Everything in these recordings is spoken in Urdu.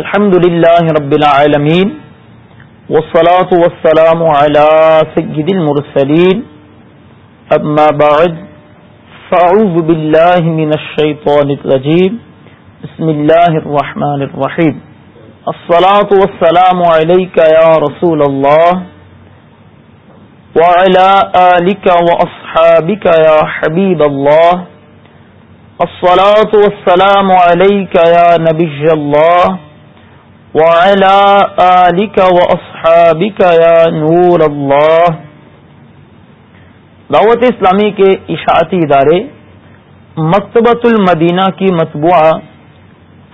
الحمد لله رب العالمين، والصلاة والسلام على سيد المرسلين، أما بعد، فأعوذ بالله من الشيطان الرجيم، بسم الله الرحمن الرحيم. الصلاة والسلام عليك يا رسول الله، وعلى آلك وأصحابك يا حبيب الله. الصلاة والسلام عليك يا نبي الله وعلى آلك وأصحابك يا نور الله. دعوت اسلامی کے اشاعتی ادارے مکتبۃ المدینہ کی مطبوعہ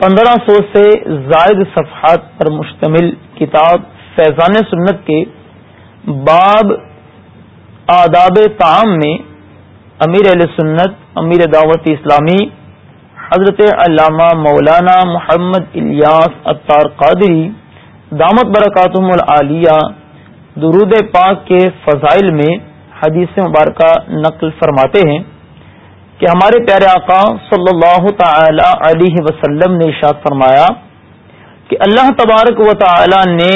پندرہ سو سے زائد صفحات پر مشتمل کتاب فیضان سنت کے باب آداب تعام میں امیر علیہ سنت، امیر دعوت اسلامی حضرت علامہ مولانا محمد الیاس اطار قادری دامت برکاتم العالیہ، درود پاک کے فضائل میں حدیث مبارکہ نقل فرماتے ہیں کہ ہمارے پیارے آقا صلی اللہ تعالی علیہ وسلم نے ارشاد فرمایا کہ اللہ تبارک و تعالی نے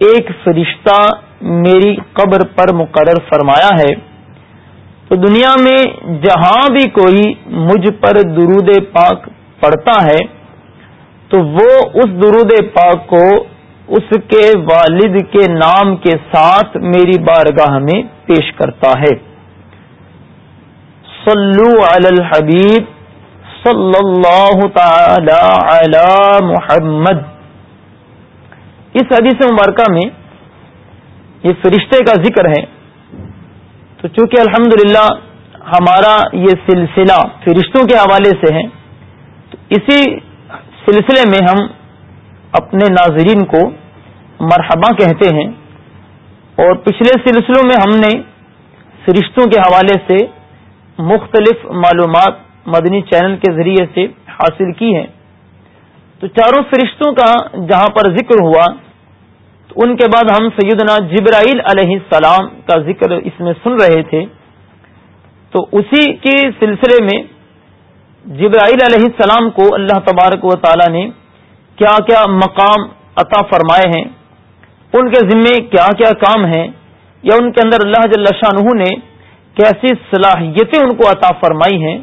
ایک فرشتہ میری قبر پر مقرر فرمایا ہے۔ تو دنیا میں جہاں بھی کوئی مجھ پر درود پاک پڑتا ہے، تو وہ اس درود پاک کو اس کے والد کے نام کے ساتھ میری بارگاہ میں پیش کرتا ہے۔ صلو علی الحبیب صلی اللہ تعالی علی محمد۔ اس حدیث مبارکہ میں یہ فرشتے کا ذکر ہے۔ تو چونکہ الحمد ہمارا یہ سلسلہ فرشتوں کے حوالے سے ہے، تو اسی سلسلے میں ہم اپنے ناظرین کو مرحبا کہتے ہیں۔ اور پچھلے سلسلوں میں ہم نے فرشتوں کے حوالے سے مختلف معلومات مدنی چینل کے ذریعے سے حاصل کی ہیں۔ تو چاروں فرشتوں کا جہاں پر ذکر ہوا ان کے بعد ہم سیدنا جبرائیل علیہ السلام کا ذکر اس میں سن رہے تھے۔ تو اسی کے سلسلے میں جبرائیل علیہ السلام کو اللہ تبارک و تعالی نے کیا کیا مقام عطا فرمائے ہیں؟ ان کے ذمے کیا کیا کام ہیں؟ یا ان کے اندر اللہ جل شاہ نے کیسی صلاحیتیں ان کو عطا فرمائی ہیں؟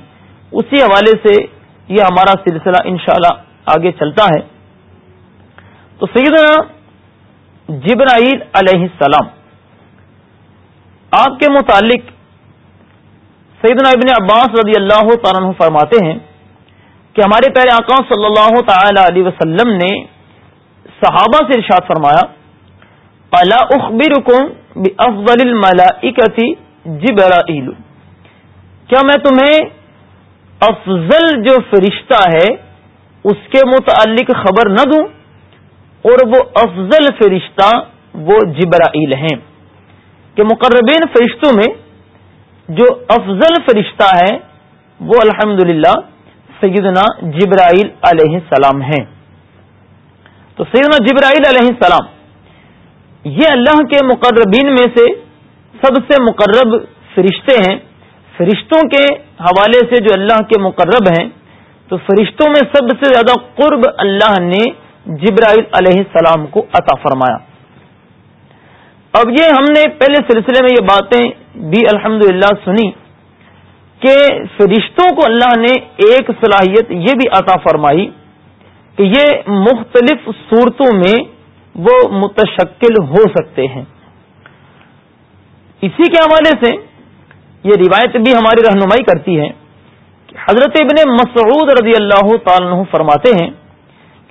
اسی حوالے سے یہ ہمارا سلسلہ انشاءاللہ آگے چلتا ہے۔ تو سیدنا جبرائیل علیہ السلام۔ آپ کے متعلق سیدنا ابن عباس رضی اللہ تعالیٰ فرماتے ہیں کہ ہمارے پہلے آقا صلی اللہ تعالی علیہ وسلم نے صحابہ سے ارشاد فرمایا اللہ اخبرکم بافضل الملائکتی جبرائیل. کیا میں تمہیں افضل جو فرشتہ ہے، اس کے متعلق خبر نہ دوں؟ اور وہ افضل فرشتہ وہ جبرائیل ہیں۔ کہ مقربین فرشتوں میں جو افضل فرشتہ ہے وہ الحمد سیدنا جبرائیل علیہ السلام ہیں۔ تو سیدنا جبرائیل علیہ السلام، یہ اللہ کے مقربین میں سے سب سے مقرب فرشتے ہیں۔ فرشتوں کے حوالے سے جو اللہ کے مقرب ہیں، تو فرشتوں میں سب سے زیادہ قرب اللہ نے جبرائیل علیہ السلام کو عطا فرمایا۔ اب یہ ہم نے پہلے سلسلے میں یہ باتیں بھی الحمد سنی کہ فرشتوں کو اللہ نے ایک صلاحیت یہ بھی عطا فرمائی کہ یہ مختلف صورتوں میں وہ متشکل ہو سکتے ہیں۔ اسی کے حوالے سے یہ روایت بھی ہماری رہنمائی کرتی ہے کہ حضرت ابن مسعود رضی اللہ تعالیٰ فرماتے ہیں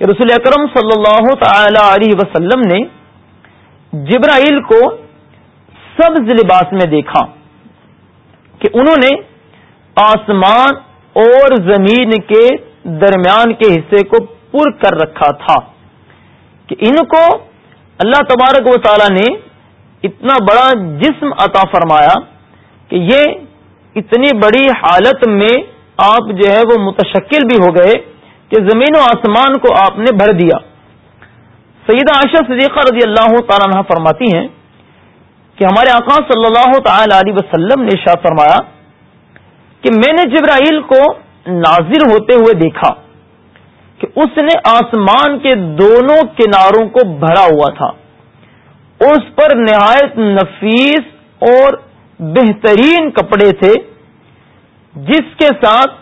کہ رسول اکرم صلی اللہ تعالی علیہ وسلم نے جبرائیل کو سبز لباس میں دیکھا کہ انہوں نے آسمان اور زمین کے درمیان کے حصے کو پر کر رکھا تھا کہ ان کو اللہ تبارک و تعالی نے اتنا بڑا جسم عطا فرمایا کہ یہ اتنی بڑی حالت میں آپ جو ہے وہ متشکل بھی ہو گئے کہ زمین و آسمان کو آپ نے بھر دیا۔ سیدہ عائشہ صدیقہ رضی اللہ تعالیٰ فرماتی ہیں کہ ہمارے آقا صلی اللہ تعالی علیہ وسلم نے شاہ فرمایا کہ میں نے جبرائیل کو نازر ہوتے ہوئے دیکھا کہ اس نے آسمان کے دونوں کناروں کو بھرا ہوا تھا۔ اس پر نہایت نفیس اور بہترین کپڑے تھے، جس کے ساتھ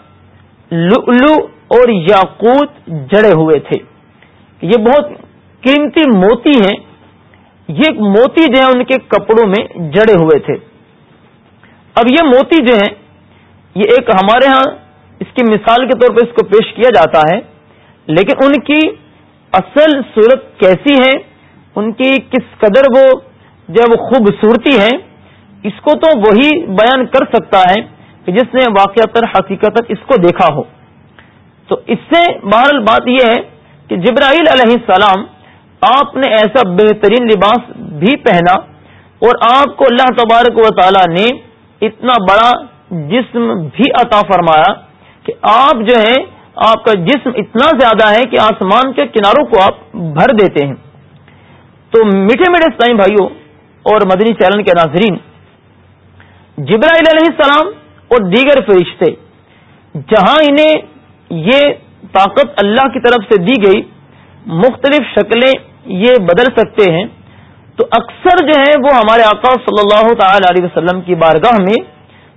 لؤلؤ اور یاقوت جڑے ہوئے تھے۔ یہ بہت قیمتی موتی ہیں۔ یہ موتی جو ہے ان کے کپڑوں میں جڑے ہوئے تھے۔ اب یہ موتی جو ہیں، یہ ایک ہمارے ہاں اس کی مثال کے طور پر اس کو پیش کیا جاتا ہے، لیکن ان کی اصل صورت کیسی ہے، ان کی کس قدر وہ جب خوبصورتی ہے، اس کو تو وہی بیان کر سکتا ہے کہ جس نے واقعات حقیقت اس کو دیکھا ہو۔ تو اس سے بہرحال بات یہ ہے کہ جبرائیل علیہ السلام آپ نے ایسا بہترین لباس بھی پہنا اور آپ کو اللہ تبارک و تعالی نے اتنا بڑا جسم بھی عطا فرمایا کہ آپ جو ہے آپ کا جسم اتنا زیادہ ہے کہ آسمان کے کناروں کو آپ بھر دیتے ہیں۔ تو میٹھے میٹھے سائیں بھائیوں اور مدنی چیلن کے ناظرین، جبرائیل علیہ السلام اور دیگر فرشتے، جہاں انہیں یہ طاقت اللہ کی طرف سے دی گئی، مختلف شکلیں یہ بدل سکتے ہیں۔ تو اکثر جو ہے وہ ہمارے آقا صلی اللہ تعالی علیہ وسلم کی بارگاہ میں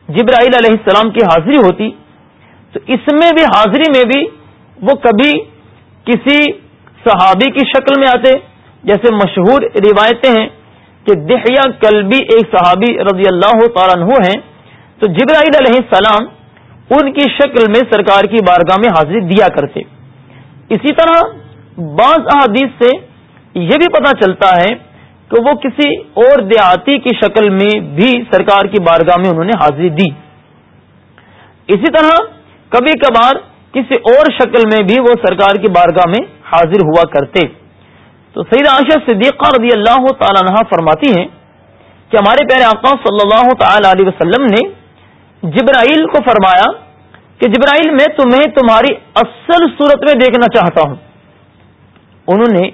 جبرائیل علیہ السلام کی حاضری ہوتی۔ تو اس میں بھی، حاضری میں بھی وہ کبھی کسی صحابی کی شکل میں آتے۔ جیسے مشہور روایتیں ہیں کہ دہیا کلبی ایک صحابی رضی اللہ تعالیٰ عنہ ہیں۔ تو جبرائیل علیہ السلام ان کی شکل میں سرکار کی بارگاہ میں حاضری دیا کرتے۔ اسی طرح بعض احادیث سے یہ بھی پتہ چلتا ہے کہ وہ کسی اور دیہاتی کی شکل میں بھی سرکار کی بارگاہ میں انہوں نے حاضری دی۔ اسی طرح کبھی کبھار کسی اور شکل میں بھی وہ سرکار کی بارگاہ میں حاضر ہوا کرتے۔ تو سعید عاشر صدیقہ رضی اللہ تعالیٰ عنہ فرماتی ہیں کہ ہمارے پیارے آقا صلی اللہ تعالی علیہ وسلم نے جبرائیل کو فرمایا کہ جبرائیل میں تمہیں تمہاری اصل صورت میں دیکھنا چاہتا ہوں۔ انہوں نے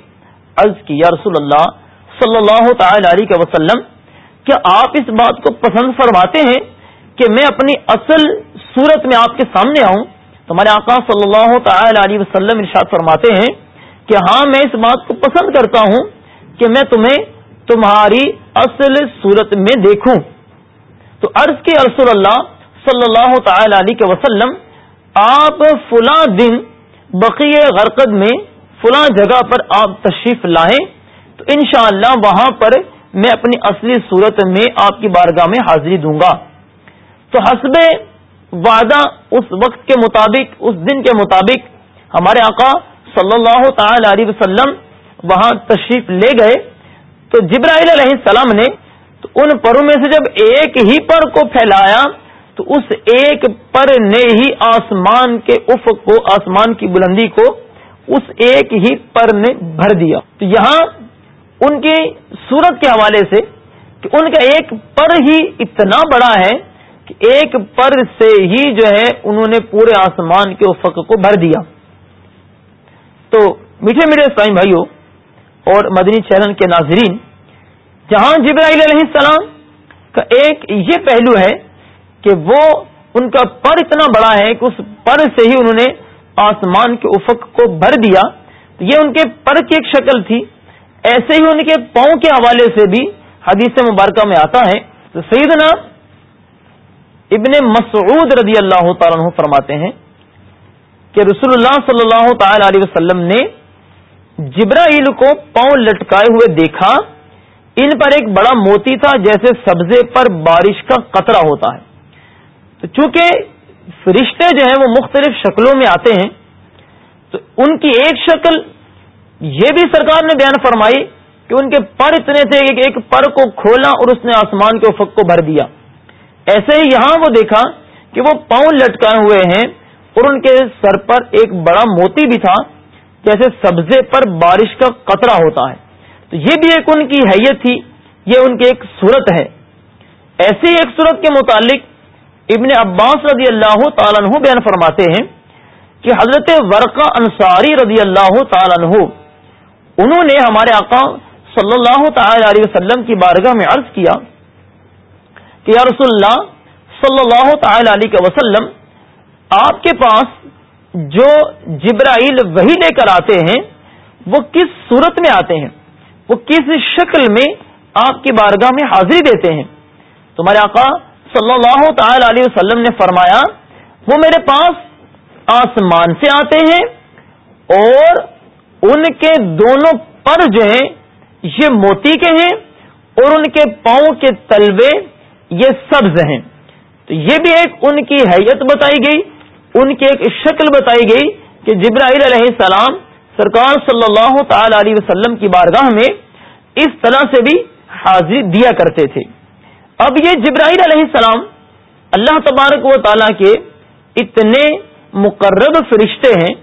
عرض کی، یا رسول اللہ صلی اللہ تعالی علیہ وسلم، کیا آپ اس بات کو پسند فرماتے ہیں کہ میں اپنی اصل صورت میں آپ کے سامنے آؤں؟ تو ہمارے آقا صلی اللہ تعالی علیہ وسلم ارشاد فرماتے ہیں کہ ہاں میں اس بات کو پسند کرتا ہوں کہ میں تمہیں تمہاری اصل صورت میں دیکھوں۔ تو عرض کی رسول اللہ صلی اللہ تعالی علیہ وسلم، آپ فلاں دن بقی غرقد میں فلاں جگہ پر آپ تشریف لائیں، تو انشاءاللہ وہاں پر میں اپنی اصلی صورت میں آپ کی بارگاہ میں حاضری دوں گا۔ تو حسب وعدہ اس وقت کے مطابق، اس دن کے مطابق ہمارے آقا صلی اللہ تعالی علیہ وسلم وہاں تشریف لے گئے۔ تو جبرائیل علیہ السلام نے تو ان پروں میں سے جب ایک ہی پر کو پھیلایا تو اس ایک پر نے ہی آسمان کے افق کو، آسمان کی بلندی کو اس ایک ہی پر نے بھر دیا۔ تو یہاں ان کی صورت کے حوالے سے کہ ان کا ایک پر ہی اتنا بڑا ہے کہ ایک پر سے ہی جو ہے انہوں نے پورے آسمان کے افق کو بھر دیا۔ تو میٹھے میٹھے سائیں بھائیوں اور مدنی چینل کے ناظرین، جہاں جبرائیل علیہ السلام کا ایک یہ پہلو ہے کہ وہ ان کا پر اتنا بڑا ہے کہ اس پر سے ہی انہوں نے آسمان کے افق کو بھر دیا۔ تو یہ ان کے پر کی ایک شکل تھی۔ ایسے ہی ان کے پاؤں کے حوالے سے بھی حدیث مبارکہ میں آتا ہے۔ تو سیدنا ابن مسعود رضی اللہ تعالیٰ عنہ فرماتے ہیں کہ رسول اللہ صلی اللہ تعالی علیہ وسلم نے جبرائیل کو پاؤں لٹکائے ہوئے دیکھا۔ ان پر ایک بڑا موتی تھا جیسے سبزے پر بارش کا قطرہ ہوتا ہے۔ تو چونکہ فرشتے جو ہیں وہ مختلف شکلوں میں آتے ہیں، تو ان کی ایک شکل یہ بھی سرکار نے بیان فرمائی کہ ان کے پر اتنے تھے کہ ایک پر کو کھولا اور اس نے آسمان کے افق کو بھر دیا۔ ایسے ہی یہاں وہ دیکھا کہ وہ پاؤں لٹکائے ہوئے ہیں اور ان کے سر پر ایک بڑا موتی بھی تھا، جیسے سبزے پر بارش کا قطرہ ہوتا ہے۔ تو یہ بھی ایک ان کی حیت تھی، یہ ان کی ایک صورت ہے۔ ایسی ایک صورت کے متعلق ابن عباس رضی اللہ تعالیٰ عنہ بیان فرماتے ہیں کہ حضرت ورقہ انصاری رضی اللہ تعالیٰ عنہ، انہوں نے ہمارے آقا صلی اللہ تعالی علیہ وسلم کی بارگاہ میں عرض کیا کہ یا رسول اللہ صلی اللہ تعالی علیہ وسلم، آپ کے پاس جو جبرائیل وہی لے کر آتے ہیں، وہ کس صورت میں آتے ہیں؟ وہ کس شکل میں آپ کی بارگاہ میں حاضری دیتے ہیں؟ تمہارے آقا صلی اللہ تعالی علیہ وسلم نے فرمایا، وہ میرے پاس آسمان سے آتے ہیں اور ان کے دونوں پر جو ہیں، یہ موتی کے ہیں اور ان کے پاؤں کے تلوے یہ سبز ہیں۔ تو یہ بھی ایک ان کی حیت بتائی گئی، ان کی ایک شکل بتائی گئی کہ جبرائیل علیہ السلام سرکار صلی اللہ تعالی علیہ وسلم کی بارگاہ میں اس طرح سے بھی حاضری دیا کرتے تھے۔ اب یہ جبرائیل علیہ السلام اللہ تبارک و تعالی کے اتنے مقرب فرشتے ہیں،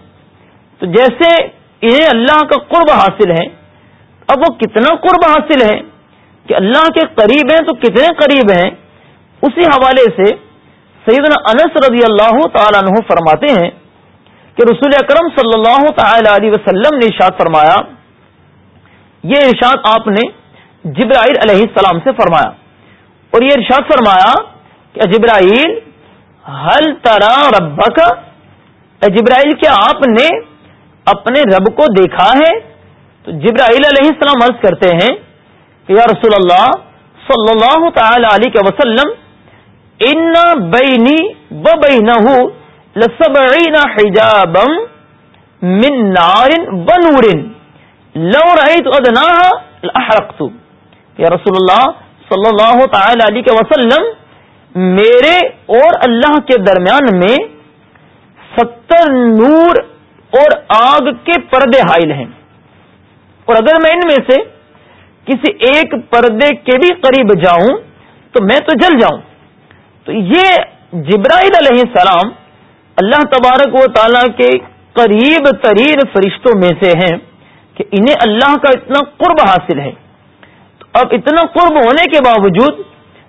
تو جیسے انہیں اللہ کا قرب حاصل ہے، اب وہ کتنا قرب حاصل ہے کہ اللہ کے قریب ہیں تو کتنے قریب ہیں؟ اسی حوالے سے سیدنا انس رضی اللہ تعالیٰ عنہ فرماتے ہیں کہ رسول اکرم صلی اللہ تعالی علیہ وسلم نے ارشاد فرمایا، یہ ارشاد آپ نے جبرائیل علیہ السلام سے فرمایا۔ اور یہ ارشاد فرمایا کہ جبرائیل حل ترا رب کا جبرائیل، کیا آپ نے اپنے رب کو دیکھا ہے؟ تو جبرائیل علیہ السلام عرض کرتے ہیں کہ یا رسول اللہ صلی اللہ تعالی علیہ وسلم ان بینی و بینہ لسبعین حجابا من نار و نور لو رأيت ادناها لاحرقت یا رسول اللہ صلی اللہ تعالی علیہ وسلم میرے اور اللہ کے درمیان میں ستر نور اور آگ کے پردے حائل ہیں۔ اور اگر میں ان میں سے کسی ایک پردے کے بھی قریب جاؤں، تو میں تو جل جاؤں۔ تو یہ جبرائیل علیہ السلام اللہ تبارک و تعالی کے قریب ترین فرشتوں میں سے ہیں کہ انہیں اللہ کا اتنا قرب حاصل ہے۔ اب اتنا قرب ہونے کے باوجود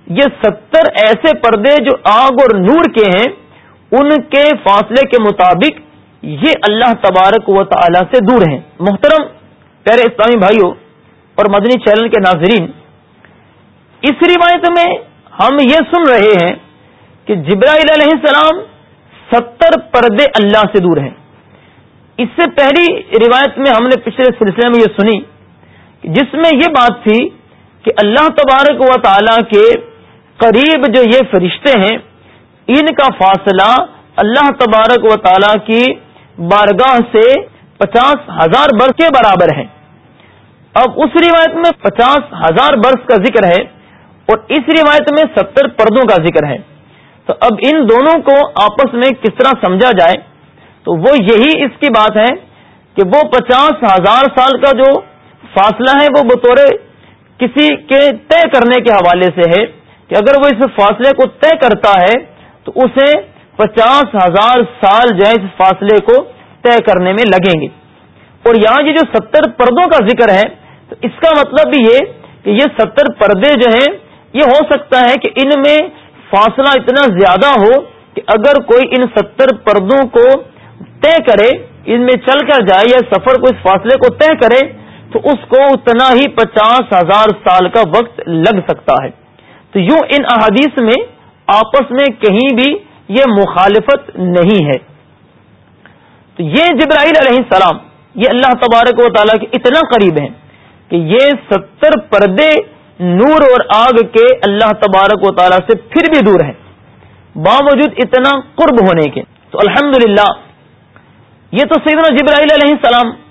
یہ ستر ایسے پردے جو آگ اور نور کے ہیں، ان کے فاصلے کے مطابق یہ اللہ تبارک و تعالی سے دور ہیں۔ محترم، پیارے اسلامی بھائیوں اور مدنی چینل کے ناظرین، اس روایت میں ہم یہ سن رہے ہیں کہ جبرائیل علیہ السلام ستر پردے اللہ سے دور ہیں۔ اس سے پہلی روایت میں ہم نے پچھلے سلسلے میں یہ سنی، جس میں یہ بات تھی کہ اللہ تبارک و تعالی کے قریب جو یہ فرشتے ہیں، ان کا فاصلہ اللہ تبارک و تعالی کی بارگاہ سے پچاس ہزار برس کے برابر ہے۔ اب اس روایت میں پچاس ہزار برس کا ذکر ہے اور اس روایت میں ستر پردوں کا ذکر ہے۔ تو اب ان دونوں کو آپس میں کس طرح سمجھا جائے؟ تو وہ یہی اس کی بات ہے کہ وہ پچاس ہزار سال کا جو فاصلہ ہے، وہ بطور کسی کے طے کرنے کے حوالے سے ہے کہ اگر وہ اس فاصلے کو طے کرتا ہے تو اسے پچاس ہزار سال جو ہے اس فاصلے کو طے کرنے میں لگیں گے۔ اور یہاں یہ جو ستر پردوں کا ذکر ہے تو اس کا مطلب بھی یہ کہ یہ ستر پردے جو ہیں، یہ ہو سکتا ہے کہ ان میں فاصلہ اتنا زیادہ ہو کہ اگر کوئی ان ستر پردوں کو طے کرے، ان میں چل کر جائے یا سفر کو اس فاصلے کو طے کرے تو اس کو اتنا ہی پچاس ہزار سال کا وقت لگ سکتا ہے۔ تو یوں ان احادیث میں آپس میں کہیں بھی یہ مخالفت نہیں ہے۔ تو یہ جبرائیل علیہ السلام، یہ اللہ تبارک و تعالیٰ کے اتنا قریب ہیں کہ یہ ستر پردے نور اور آگ کے اللہ تبارک و تعالیٰ سے پھر بھی دور ہیں۔ باوجود اتنا قرب ہونے کے۔ تو الحمد یہ تو سیدنا جبرائیل علیہ السلام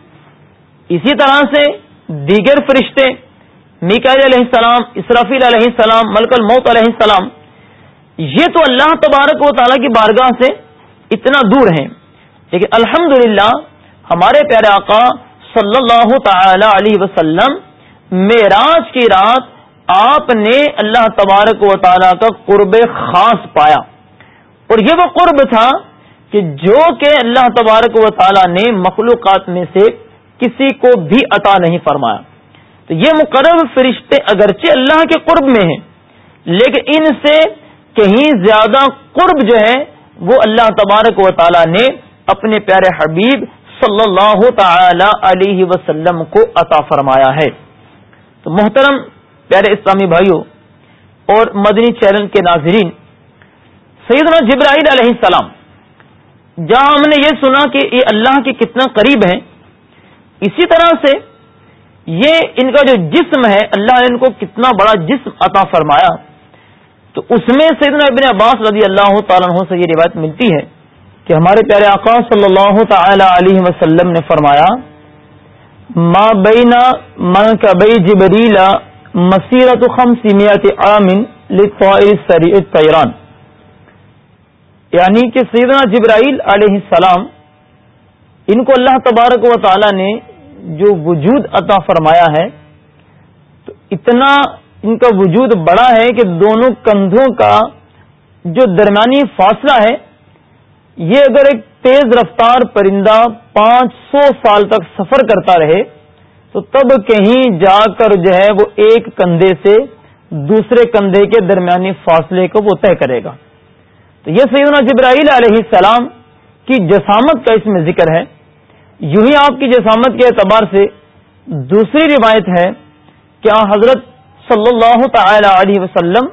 اسی طرح سے دیگر فرشتے میکائل علیہ السلام، اسرافیل علیہ السلام، ملک الموت علیہ السلام، یہ تو اللہ تبارک و تعالیٰ کی بارگاہ سے اتنا دور ہیں۔ لیکن الحمد ہمارے پیارے آقا صلی اللہ تعالی علیہ وسلم، معراج کی رات آپ نے اللہ تبارک و تعالیٰ کا قرب خاص پایا۔ اور یہ وہ قرب تھا کہ جو کہ اللہ تبارک و تعالیٰ نے مخلوقات میں سے کسی کو بھی عطا نہیں فرمایا۔ تو یہ مقرب فرشتے اگرچہ اللہ کے قرب میں ہیں، لیکن ان سے کہیں زیادہ قرب جو ہے وہ اللہ تبارک و تعالیٰ نے اپنے پیارے حبیب صلی اللہ تعالی علیہ وسلم کو عطا فرمایا ہے۔ تو محترم، پیارے اسلامی بھائیوں اور مدنی چینل کے ناظرین، سیدنا جبرائیل علیہ السلام، جہاں ہم نے یہ سنا کہ یہ اللہ کے کتنا قریب ہیں اسی طرح سے یہ ان کا جو جسم ہے، اللہ نے ان کو کتنا بڑا جسم عطا فرمایا۔ تو اس میں سیدنا ابن عباس رضی اللہ تعالیٰ عنہ سے یہ روایت ملتی ہے کہ ہمارے پیارے آقا صلی اللہ تعالی علیہ وسلم نے فرمایا، ما بینا من کا بئی جبریلا مسیرت خم سیمیات عامن تیران یعنی کہ سیدنا جبرائیل علیہ السلام، ان کو اللہ تبارک و تعالی نے جو وجود عطا فرمایا ہے، تو اتنا ان کا وجود بڑا ہے کہ دونوں کندھوں کا جو درمیانی فاصلہ ہے، یہ اگر ایک تیز رفتار پرندہ پانچ سو سال تک سفر کرتا رہے، تو تب کہیں جا کر جو ہے وہ ایک کندھے سے دوسرے کندھے کے درمیانی فاصلے کو وہ طے کرے گا۔ تو یہ سیدنا جبرائیل علیہ السلام کی جسامت کا اس میں ذکر ہے۔ یوں ہی آپ کی جسامت کے اعتبار سے دوسری روایت ہے کیا حضرت صلی اللہ تعالی علیہ وسلم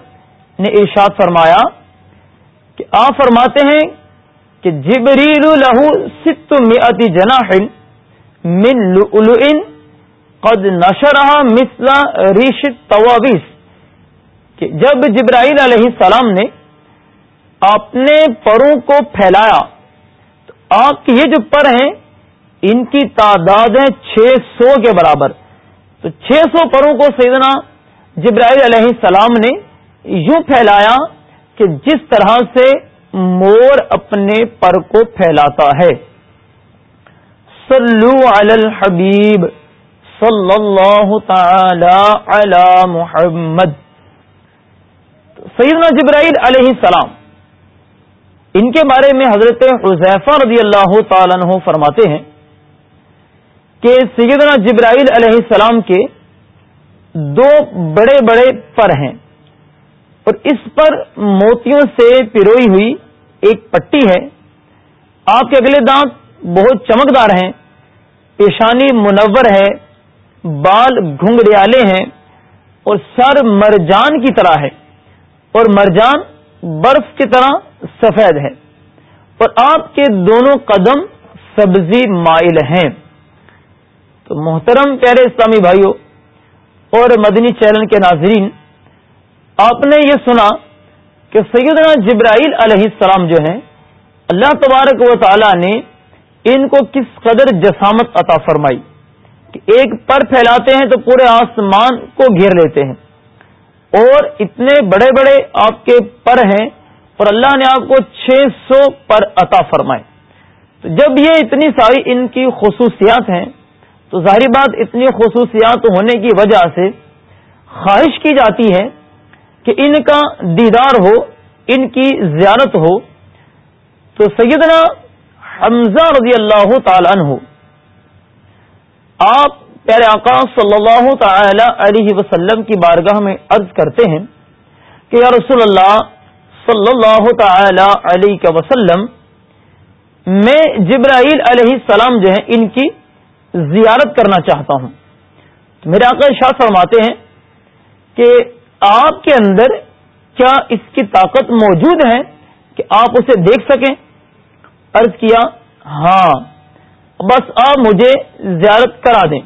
نے ارشاد فرمایا کہ آپ فرماتے ہیں کہ جبریل لہو ست میتی جناح من لؤلؤ قد نشرہ مثل ریش توابیس کہ جب جبرائیل علیہ السلام نے اپنے پروں کو پھیلایا، تو آپ کے یہ جو پر ہیں ان کی تعداد ہے چھ سو کے برابر۔ تو چھ سو پروں کو سیدنا جبرائیل علیہ السلام نے یوں پھیلایا کہ جس طرح سے مور اپنے پر کو پھیلاتا ہے۔ صلو علی الحبیب صلی اللہ تعالی علی محمد۔ سیدنا جبرائیل علیہ السلام ان کے بارے میں حضرت حذیفہ رضی اللہ تعالیٰ عنہ فرماتے ہیں کہ سیدنا جبرائیل علیہ السلام کے دو بڑے بڑے پر ہیں اور اس پر موتیوں سے پیروئی ہوئی ایک پٹی ہے۔ آپ کے اگلے دانت بہت چمکدار ہیں، پیشانی منور ہے، بال گھنگریالے ہیں اور سر مرجان کی طرح ہے اور مرجان برف کی طرح سفید ہے۔ اور آپ کے دونوں قدم سبزی مائل ہیں۔ تو محترم پیارے اسلامی بھائیوں اور مدنی چینل کے ناظرین، آپ نے یہ سنا کہ سیدنا جبرائیل علیہ السلام جو ہیں، اللہ تبارک و تعالی نے ان کو کس قدر جسامت عطا فرمائی کہ ایک پر پھیلاتے ہیں تو پورے آسمان کو گھیر لیتے ہیں۔ اور اتنے بڑے بڑے آپ کے پر ہیں اور اللہ نے آپ کو چھ سو پر عطا فرمائے۔ تو جب یہ اتنی ساری ان کی خصوصیات ہیں تو ظاہری بات اتنی خصوصیات ہونے کی وجہ سے خواہش کی جاتی ہے کہ ان کا دیدار ہو، ان کی زیارت ہو۔ تو سیدنا حمزہ رضی اللہ تعالیٰ ہو آپ پیارے آقا صلی اللہ تعالی علیہ وسلم کی بارگاہ میں عرض کرتے ہیں کہ یا رسول اللہ صلی اللہ تعالی علیہ وسلم، میں جبرائیل علیہ السلام جو ہیں، ان کی زیارت کرنا چاہتا ہوں۔ تو میرے آقا شاہ فرماتے ہیں کہ آپ کے اندر کیا اس کی طاقت موجود ہے کہ آپ اسے دیکھ سکیں؟ عرض کیا ہاں۔ بس آپ مجھے زیارت کرا دیں۔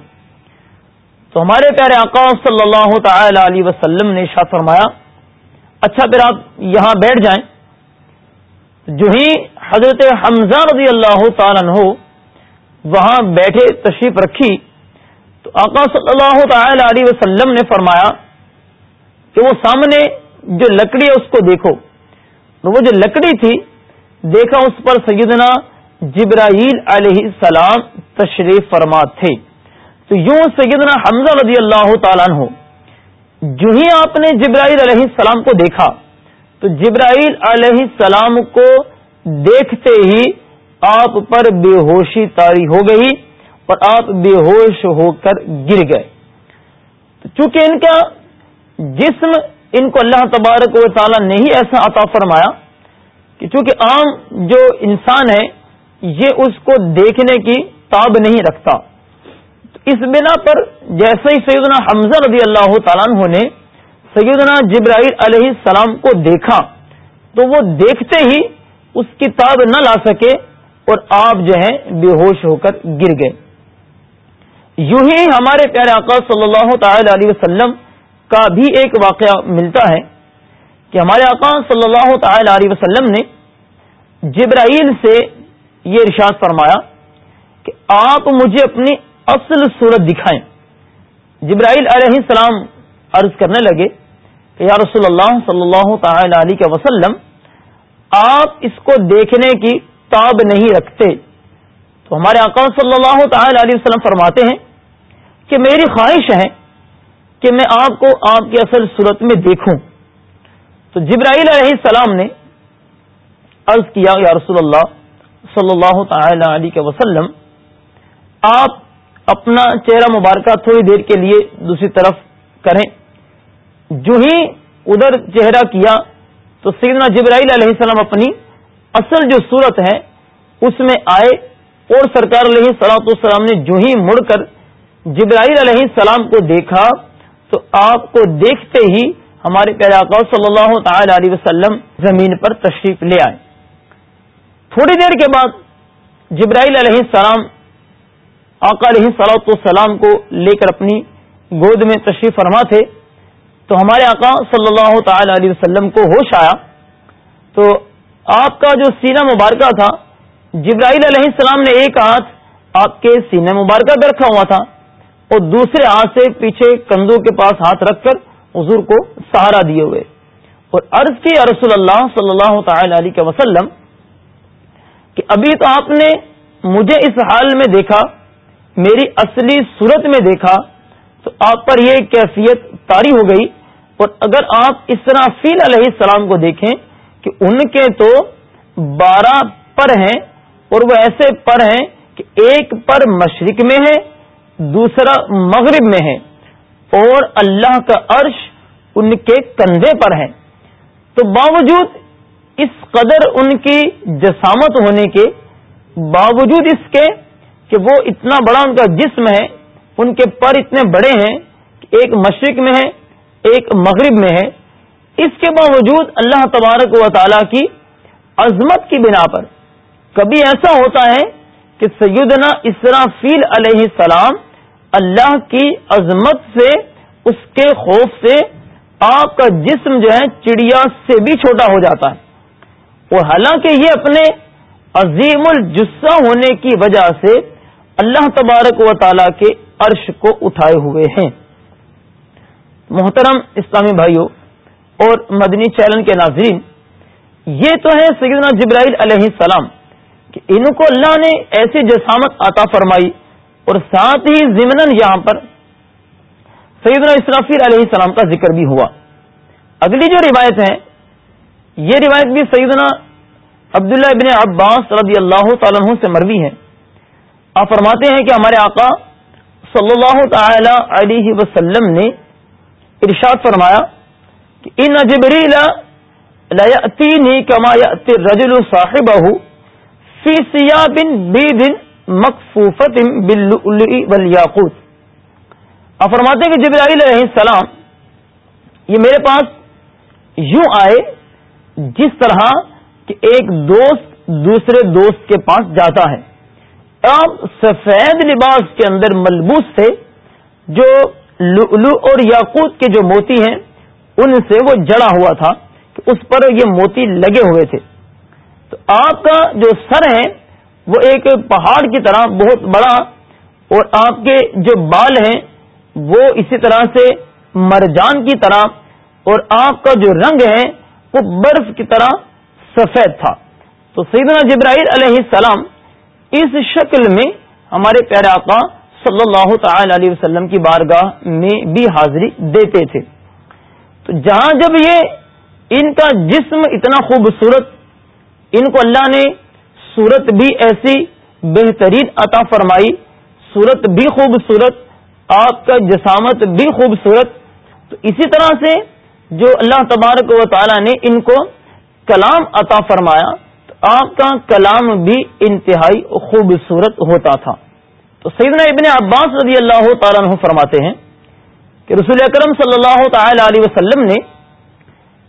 تو ہمارے پیارے آقا صلی اللہ تعالی علیہ وسلم نے شاہ فرمایا اچھا پھر آپ یہاں بیٹھ جائیں۔ جو ہی حضرت حمزہ رضی اللہ تعالیٰ عنہ وہاں بیٹھے تشریف رکھی، تو آقا صلی اللہ تعالی علیہ وسلم نے فرمایا کہ وہ سامنے جو لکڑی ہے اس کو دیکھو۔ تو وہ جو لکڑی تھی، دیکھا اس پر سیدنا جبرائیل علیہ السلام تشریف فرما تھے۔ تو یوں سیدنا حمزہ رضی اللہ تعالیٰ ہو جو ہی آپ نے جبرائیل علیہ السلام کو دیکھا، تو جبرائیل علیہ السلام کو دیکھتے ہی آپ پر بے ہوشی تاری ہو گئی اور آپ بے ہوش ہو کر گر گئے۔ چونکہ ان کا جسم ان کو اللہ تبارک و تعالیٰ نے ہی ایسا عطا فرمایا کہ چونکہ عام جو انسان ہے، یہ اس کو دیکھنے کی تاب نہیں رکھتا۔ اس بنا پر جیسے ہی سیدنا حمزہ رضی اللہ تعالیٰ عنہ نے سیدنا جبرائیل علیہ السلام کو دیکھا، تو وہ دیکھتے ہی اس کتاب نہ لا سکے۔ اور آپ جو ہیں بے ہوش ہو کر گر گئے۔ یوں ہی ہمارے پیارے آقا صلی اللہ تعالی علیہ وسلم کا بھی ایک واقعہ ملتا ہے کہ ہمارے آقا صلی اللہ تعالی علیہ وسلم نے جبرائیل سے یہ ارشاد فرمایا کہ آپ مجھے اپنی اصل صورت دکھائیں۔ جبرائیل علیہ السلام عرض کرنے لگے کہ یا رسول اللہ صلی اللہ تعالی علیہ وسلم، آپ اس کو دیکھنے کی تاب نہیں رکھتے۔ تو ہمارے آقا صلی اللہ تعالی علیہ وسلم فرماتے ہیں کہ میری خواہش ہے کہ میں آپ کو آپ کی اصل صورت میں دیکھوں۔ تو جبرائیل علیہ السلام نے عرض کیا، یا رسول اللہ صلی اللہ تعالی علیہ وسلم، آپ اپنا چہرہ مبارکہ تھوڑی دیر کے لیے دوسری طرف کریں۔ جو ہی ادھر چہرہ کیا، تو سیدنا جبرائیل علیہ السلام اپنی اصل جو صورت ہے، اس میں آئے اور سرکار علیہ سلاۃ السلام نے جو ہی مڑ کر جبرائیل علیہ السلام کو دیکھا، تو آپ کو دیکھتے ہی ہمارے پیارے آقا صلی اللہ تعالی علیہ وسلم زمین پر تشریف لے آئے۔ تھوڑی دیر کے بعد جبرائیل علیہ السلام، آقا علیہ سلاۃ السلام کو لے کر اپنی گود میں تشریف فرما تھے، تو ہمارے آقا صلی اللہ تعالی علیہ وسلم کو ہوش آیا۔ تو آپ کا جو سینہ مبارکہ تھا، جبرائیل علیہ السلام نے ایک ہاتھ آپ کے سینہ مبارکہ پہ رکھا ہوا تھا اور دوسرے ہاتھ سے پیچھے کندھوں کے پاس ہاتھ رکھ کر حضور کو سہارا دیے ہوئے۔ اور عرض کی رسول اللہ صلی اللہ تعالی علیہ وسلم کہ ابھی تو آپ نے مجھے اس حال میں دیکھا، میری اصلی صورت میں دیکھا، تو آپ پر یہ کیفیت تاری ہو گئی۔ اور اگر آپ اس طرح فیل علیہ السلام کو دیکھیں کہ ان کے تو بارہ پر ہیں اور وہ ایسے پر ہیں کہ ایک پر مشرق میں ہے، دوسرا مغرب میں ہے اور اللہ کا عرش ان کے کندھے پر ہے۔ تو باوجود اس قدر ان کی جسامت ہونے کے باوجود اس کے کہ وہ اتنا بڑا ان کا جسم ہے، ان کے پر اتنے بڑے ہیں کہ ایک مشرق میں ہے، ایک مغرب میں ہے۔ اس کے باوجود اللہ تبارک و تعالی کی عظمت کی بنا پر کبھی ایسا ہوتا ہے کہ سیدنا اسرا فیل علیہ السلام اللہ کی عظمت سے، اس کے خوف سے آپ کا جسم جو ہے چڑیا سے بھی چھوٹا ہو جاتا ہے۔ اور حالانکہ یہ اپنے عظیم الجسہ ہونے کی وجہ سے اللہ تبارک و تعالی کے عرش کو اٹھائے ہوئے ہیں۔ محترم اسلامی بھائیوں اور مدنی چیلن کے ناظرین، یہ تو ہے سیدنا جبرائیل علیہ السلام، کہ ان کو اللہ نے ایسی جسامت عطا فرمائی اور ساتھ ہی ضمن یہاں پر سیدنا اسرافیل علیہ السلام کا ذکر بھی ہوا۔ اگلی جو روایت ہے، یہ روایت بھی سیدنا عبداللہ ابن عباس رضی اللہ تعالیٰ سے مروی ہے۔ آپ فرماتے ہیں کہ ہمارے آقا صلی اللہ تعالی علیہ وسلم نے ارشاد فرمایا ان جبریل لینی کما رجل صاحب فی سیاب بید مقفوفت والیاقوت آپ فرماتے ہیں کہ جبرائیل علیہ السلام یہ میرے پاس یوں آئے جس طرح کہ ایک دوست دوسرے دوست کے پاس جاتا ہے۔ آپ سفید لباس کے اندر ملبوس تھے جو لو اور یاقوت کے جو موتی ہیں ان سے وہ جڑا ہوا تھا کہ اس پر یہ موتی لگے ہوئے تھے۔ تو آپ کا جو سر ہے، وہ ایک پہاڑ کی طرح بہت بڑا اور آپ کے جو بال ہیں، وہ اسی طرح سے مرجان کی طرح اور آپ کا جو رنگ ہے، وہ برف کی طرح سفید تھا۔ تو سیدنا جبرائیل علیہ السلام اس شکل میں ہمارے پیارے آقا صلی اللہ تعالی علیہ وسلم کی بارگاہ میں بھی حاضری دیتے تھے۔ تو جہاں جب یہ ان کا جسم اتنا خوبصورت، ان کو اللہ نے صورت بھی ایسی بہترین عطا فرمائی، صورت بھی خوبصورت، آپ کا جسامت بھی خوبصورت، تو اسی طرح سے جو اللہ تبارک و تعالی نے ان کو کلام عطا فرمایا، تو آپ کا کلام بھی انتہائی خوبصورت ہوتا تھا۔ تو سیدنا ابن عباس رضی اللہ تعالیٰ عنہ فرماتے ہیں کہ رسول اکرم صلی اللہ تعالی علیہ وسلم نے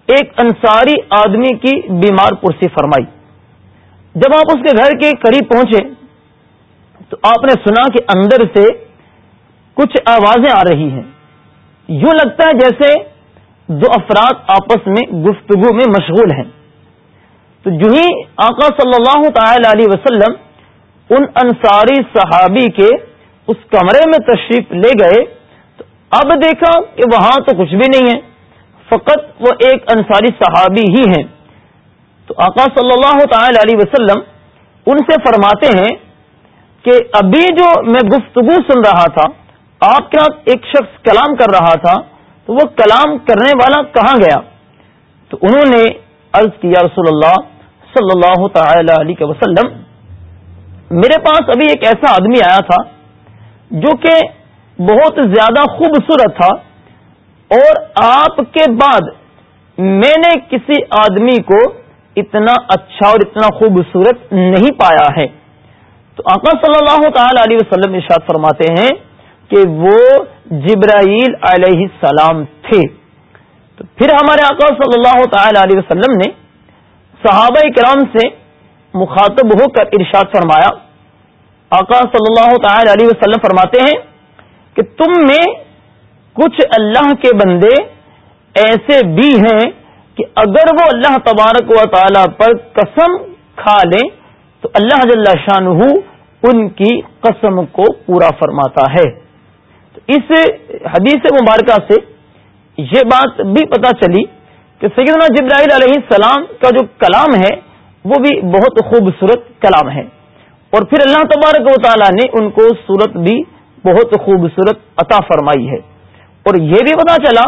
ایک انصاری آدمی کی بیمار پرسی فرمائی۔ جب آپ اس کے گھر کے قریب پہنچے تو آپ نے سنا کہ اندر سے کچھ آوازیں آ رہی ہیں۔ یوں لگتا ہے جیسے دو افراد آپس میں گفتگو میں مشغول ہیں۔ تو جو ہی آقا صلی اللہ تعالی علیہ وسلم ان انصاری صحابی کے اس کمرے میں تشریف لے گئے اب دیکھا کہ وہاں تو کچھ بھی نہیں ہے، فقط وہ ایک انصاری صحابی ہی ہیں۔ تو آقا صلی اللہ تعالی علیہ وسلم ان سے فرماتے ہیں کہ ابھی جو میں گفتگو سن رہا تھا، آپ کے ہاتھ ایک شخص کلام کر رہا تھا، تو وہ کلام کرنے والا کہاں گیا؟ تو انہوں نے عرض کیا رسول اللہ صلی اللہ تعالی علیہ وسلم، میرے پاس ابھی ایک ایسا آدمی آیا تھا جو کہ بہت زیادہ خوبصورت تھا اور آپ کے بعد میں نے کسی آدمی کو اتنا اچھا اور اتنا خوبصورت نہیں پایا ہے۔ تو آقا صلی اللہ تعالی علیہ وسلم ارشاد فرماتے ہیں کہ وہ جبرائیل علیہ السلام تھے۔ تو پھر ہمارے آقا صلی اللہ تعالی علیہ وسلم نے صحابہ کرام سے مخاطب ہو کر ارشاد فرمایا۔ آقا صلی اللہ تعالی علیہ وسلم فرماتے ہیں کہ تم میں کچھ اللہ کے بندے ایسے بھی ہیں کہ اگر وہ اللہ تبارک و تعالی پر قسم کھا لیں تو اللہ جل شان ان کی قسم کو پورا فرماتا ہے۔ تو اس حدیث مبارکہ سے یہ بات بھی پتا چلی کہ سیدنا جبرائیل علیہ السلام کا جو کلام ہے، وہ بھی بہت خوبصورت کلام ہے۔ اور پھر اللہ تبارک و تعالیٰ نے ان کو صورت بھی بہت خوبصورت عطا فرمائی ہے۔ اور یہ بھی پتا چلا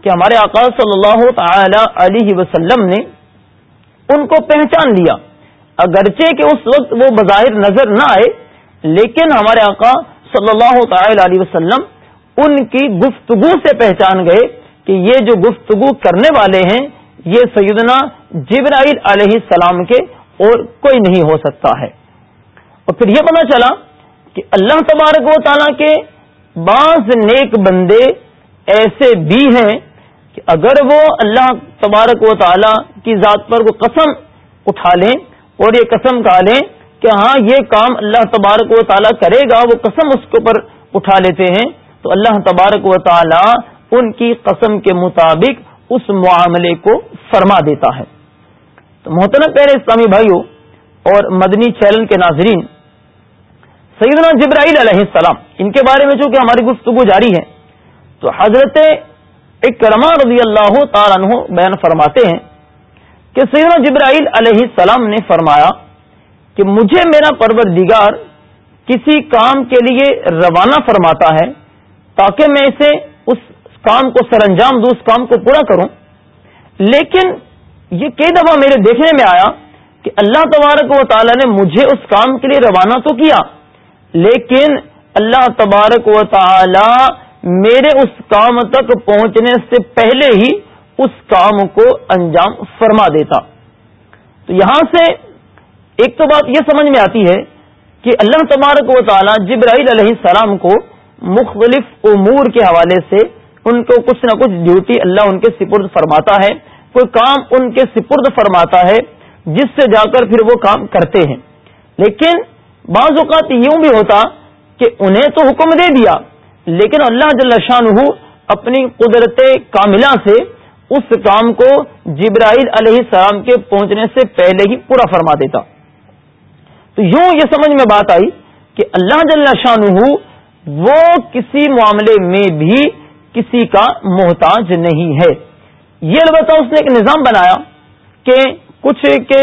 کہ ہمارے آقا صلی اللہ تعالی علیہ وسلم نے ان کو پہچان لیا۔ اگرچہ کہ اس وقت وہ بظاہر نظر نہ آئے، لیکن ہمارے آقا صلی اللہ تعالی علیہ وسلم ان کی گفتگو سے پہچان گئے کہ یہ جو گفتگو کرنے والے ہیں، یہ سیدنا جبرائیل علیہ السلام کے اور کوئی نہیں ہو سکتا ہے۔ اور پھر یہ پتا چلا کہ اللہ تبارک و تعالیٰ کے بعض نیک بندے ایسے بھی ہیں کہ اگر وہ اللہ تبارک و تعالیٰ کی ذات پر وہ قسم اٹھا لیں اور یہ قسم کھا لیں کہ ہاں یہ کام اللہ تبارک و تعالیٰ کرے گا، وہ قسم اس کے اوپر اٹھا لیتے ہیں، تو اللہ تبارک و تعالیٰ ان کی قسم کے مطابق اس معاملے کو فرما دیتا ہے۔ تو محترم پہلے اسلامی بھائیوں اور مدنی چیلن کے ناظرین سیدنا جبرائیل علیہ السلام، ان کے بارے میں چونکہ ہماری گفتگو جاری ہے، تو حضرت اکرما رضی اللہ تعالیٰ عنہ بیان فرماتے ہیں کہ سیدنا جبرائیل علیہ السلام نے فرمایا کہ مجھے میرا پرور دیگار کسی کام کے لیے روانہ فرماتا ہے تاکہ میں اسے اس کام کو سر انجام دوں، اس کام کو پورا کروں۔ لیکن یہ کئی دفعہ میرے دیکھنے میں آیا کہ اللہ تبارک و تعالی نے مجھے اس کام کے لیے روانہ تو کیا لیکن اللہ تبارک و تعالی میرے اس کام تک پہنچنے سے پہلے ہی اس کام کو انجام فرما دیتا۔ تو یہاں سے ایک تو بات یہ سمجھ میں آتی ہے کہ اللہ تبارک و تعالیٰ جبرائیل علیہ السلام کو مختلف امور کے حوالے سے ان کو کچھ نہ کچھ ڈیوٹی اللہ ان کے سپرد فرماتا ہے، کوئی کام ان کے سپرد فرماتا ہے، جس سے جا کر پھر وہ کام کرتے ہیں۔ لیکن بعض اوقات یوں بھی ہوتا کہ انہیں تو حکم دے دیا، لیکن اللہ جل شاہ اپنی قدرت کاملہ سے اس کام کو جبرائیل علیہ السلام کے پہنچنے سے پہلے ہی پورا فرما دیتا۔ تو یوں یہ سمجھ میں بات آئی کہ اللہ جل شاہ وہ کسی معاملے میں بھی کسی کا محتاج نہیں ہے۔ یہ البتہ اس نے ایک نظام بنایا کہ کچھ کے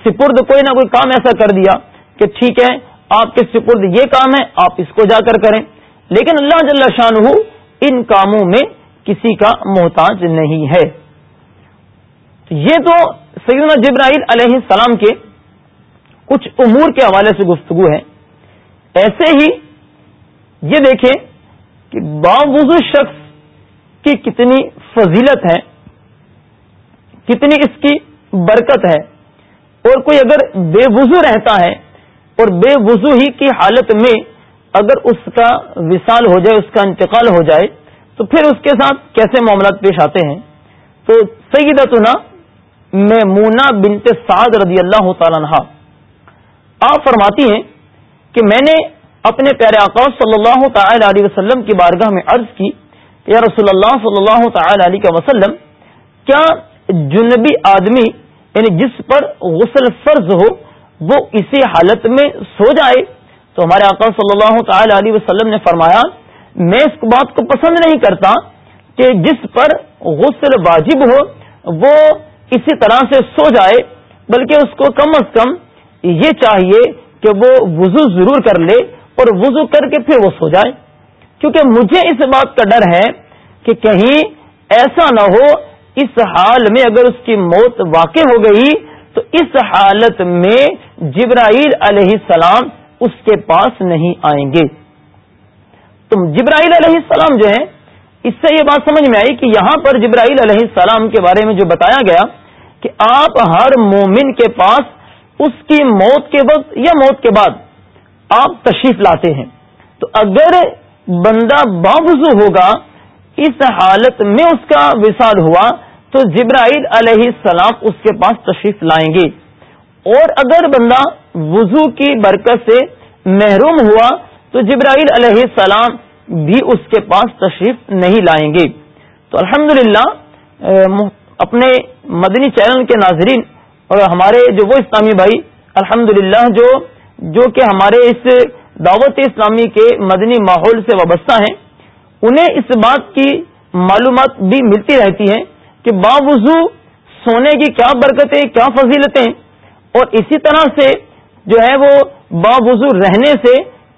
سپرد کوئی نہ کوئی کام ایسا کر دیا کہ ٹھیک ہے، آپ کے سپرد یہ کام ہے، آپ اس کو جا کر کریں۔ لیکن اللہ جل شاہ ان کاموں میں کسی کا محتاج نہیں ہے۔ یہ تو سیدنا جبرائیل علیہ السلام کے کچھ امور کے حوالے سے گفتگو ہے۔ ایسے ہی یہ دیکھیں کہ باوضو شخص کی کتنی فضیلت ہے، کتنی اس کی برکت ہے۔ اور کوئی اگر بے وضو رہتا ہے اور بے وضو ہی کی حالت میں اگر اس کا وصال ہو جائے، اس کا انتقال ہو جائے، تو پھر اس کے ساتھ کیسے معاملات پیش آتے ہیں؟ تو سیدتنا میں مونا بنتے سعد رضی اللہ تعالیٰ آپ فرماتی ہیں کہ میں نے اپنے پیارے آقا صلی اللہ تعالی علیہ وسلم کی بارگاہ میں عرض کی کہ یا رسول اللہ صلی اللہ تعالی علیہ وسلم، کیا جنبی آدمی یعنی جس پر غسل فرض ہو وہ اسی حالت میں سو جائے۔ تو ہمارے آقا صلی اللہ تعالی علیہ وسلم نے فرمایا، میں اس بات کو پسند نہیں کرتا کہ جس پر غسل واجب ہو، وہ اسی طرح سے سو جائے، بلکہ اس کو کم از کم یہ چاہیے کہ وہ وضو ضرور کر لے اور وضو کر کے پھر وہ سو جائے۔ کیونکہ مجھے اس بات کا ڈر ہے کہ کہیں ایسا نہ ہو، اس حال میں اگر اس کی موت واقع ہو گئی تو اس حالت میں جبرائیل علیہ السلام اس کے پاس نہیں آئیں گے۔ تو جبرائیل علیہ السلام جو ہے اس سے یہ بات سمجھ میں آئی کہ یہاں پر جبرائیل علیہ السلام کے بارے میں جو بتایا گیا کہ آپ ہر مومن کے پاس اس کی موت کے وقت یا موت کے بعد آپ تشریف لاتے ہیں۔ تو اگر بندہ باوضو ہوگا، اس حالت میں اس کا وصال ہوا تو جبرائیل علیہ السلام اس کے پاس تشریف لائیں گے۔ اور اگر بندہ وضو کی برکت سے محروم ہوا، تو جبرائیل علیہ السلام بھی اس کے پاس تشریف نہیں لائیں گے۔ تو الحمد اپنے مدنی چینل کے ناظرین اور ہمارے جو وہ اسلامی بھائی الحمد جو جو کہ ہمارے اس دعوت اسلامی کے مدنی ماحول سے وابستہ ہیں، انہیں اس بات کی معلومات بھی ملتی رہتی ہیں کہ باوضو سونے کی کیا برکتیں، کیا فضیلتیں، اور اسی طرح سے جو ہے وہ باوضو رہنے سے